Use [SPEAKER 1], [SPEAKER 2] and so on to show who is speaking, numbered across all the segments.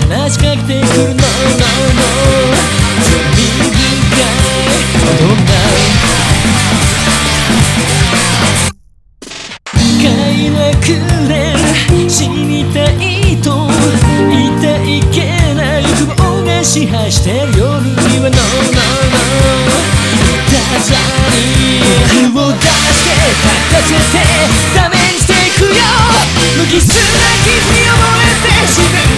[SPEAKER 1] 話しかけてくるののの罪深い大人快楽で死にたいと言っていけない欲望が支配してる夜には No No No たざにを出して立たせてダメにしていくよ無機質な傷に溺れて自然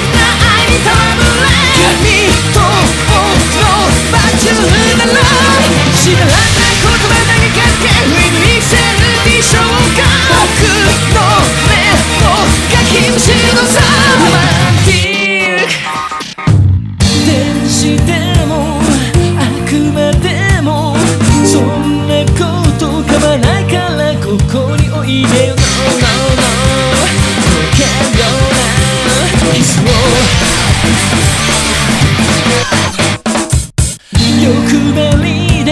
[SPEAKER 1] 天使でも悪魔でもそんなこと構わないからここに。おいでよ No No No 溶けるようなキスを欲張りで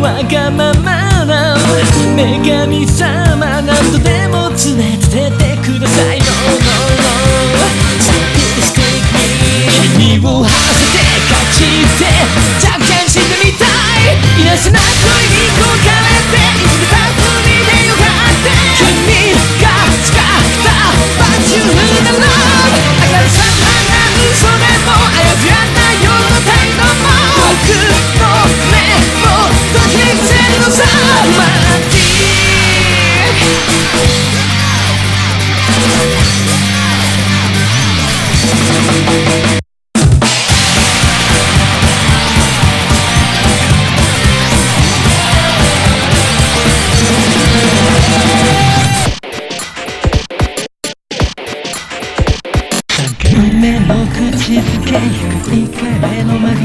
[SPEAKER 1] わがままな女神様何度でも連れててください No No No Please take me 身を張らせて勝ちってじゃんけんしてみたい。いなせな恋に行こうか。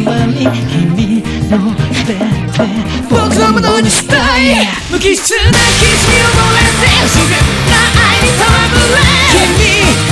[SPEAKER 1] ま君の全て僕のものにしたい。無機質な君を覚えて自然な愛に戯れ。君